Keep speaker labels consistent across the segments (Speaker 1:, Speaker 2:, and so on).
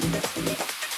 Speaker 1: Gracias.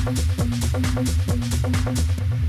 Speaker 1: Thank you.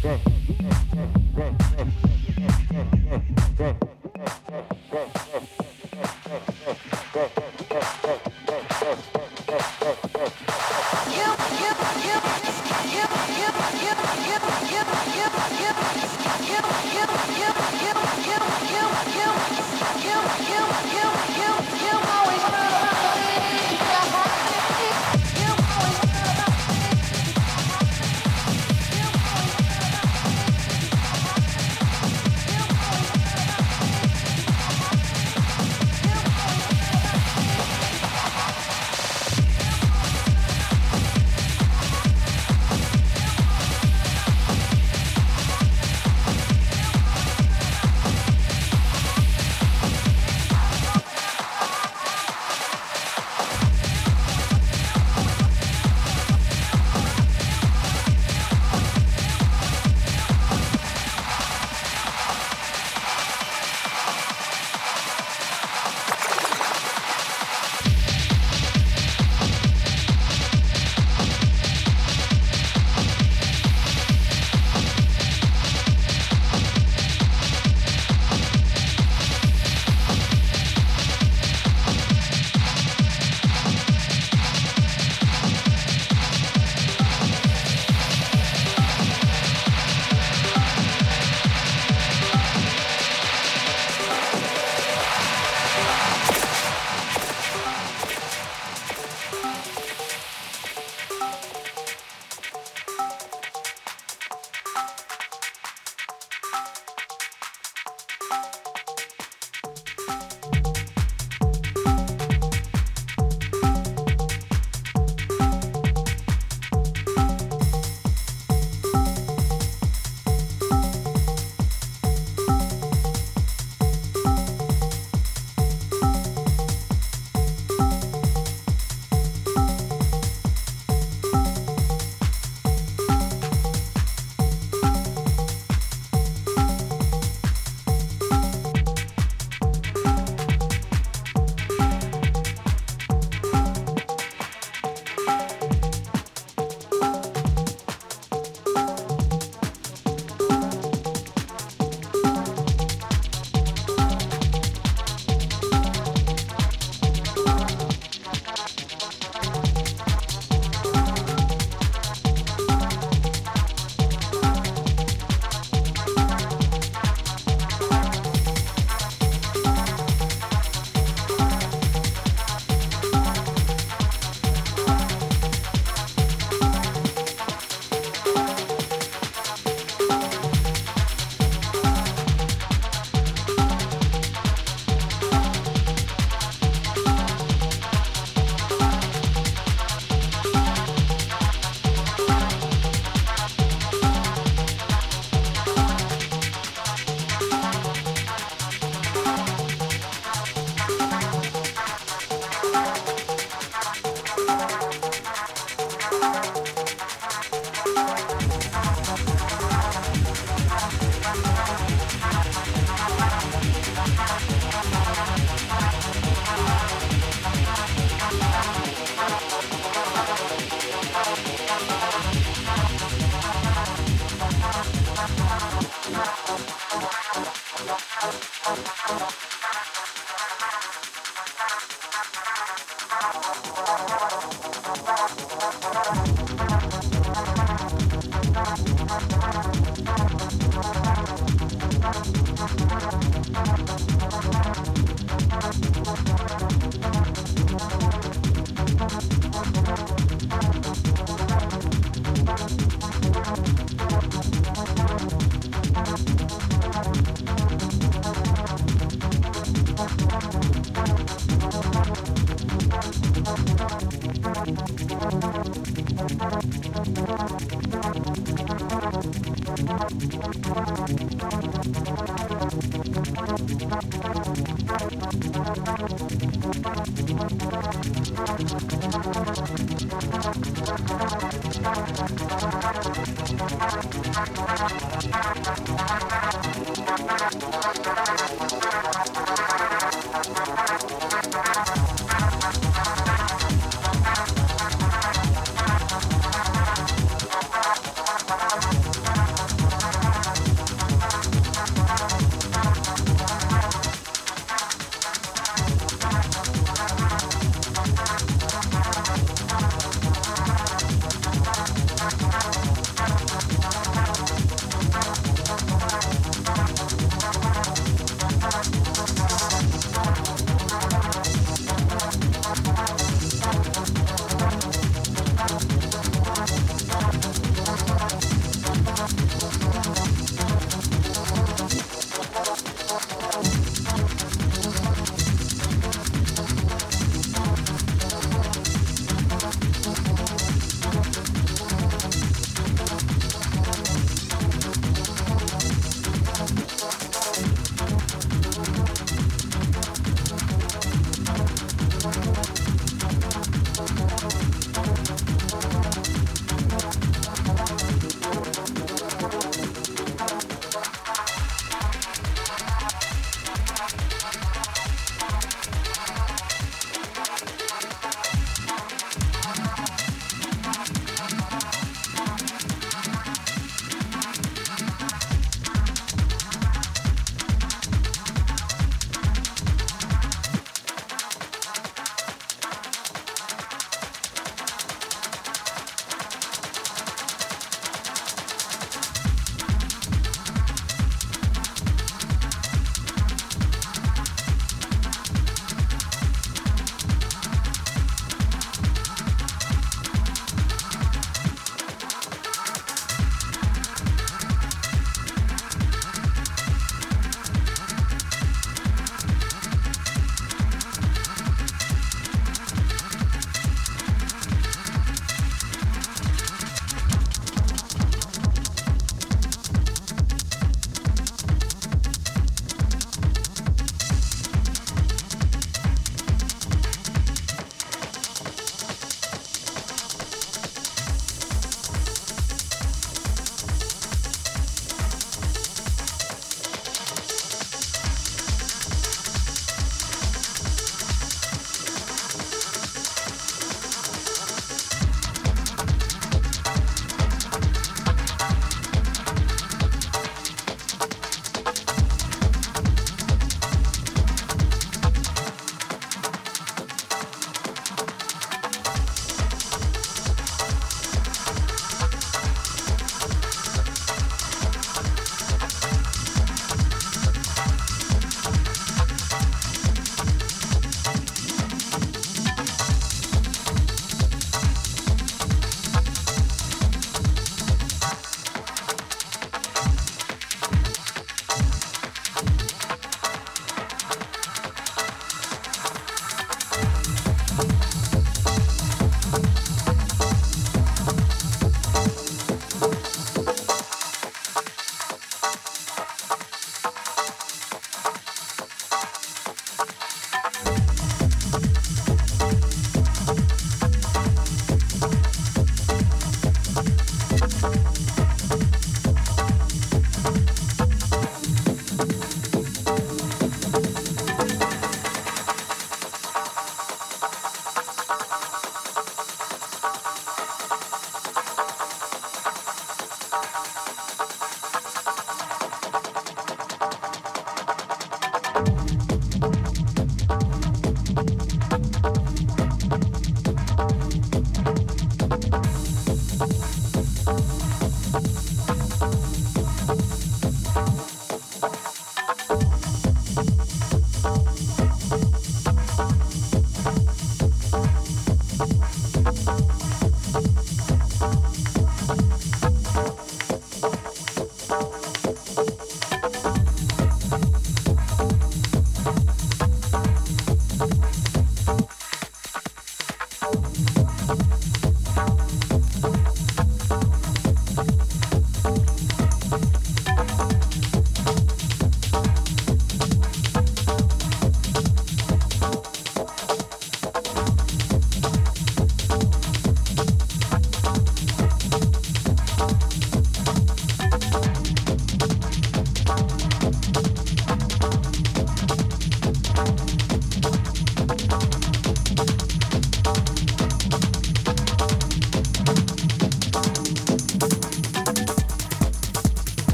Speaker 2: Go.